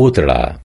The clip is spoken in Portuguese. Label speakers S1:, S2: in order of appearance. S1: outra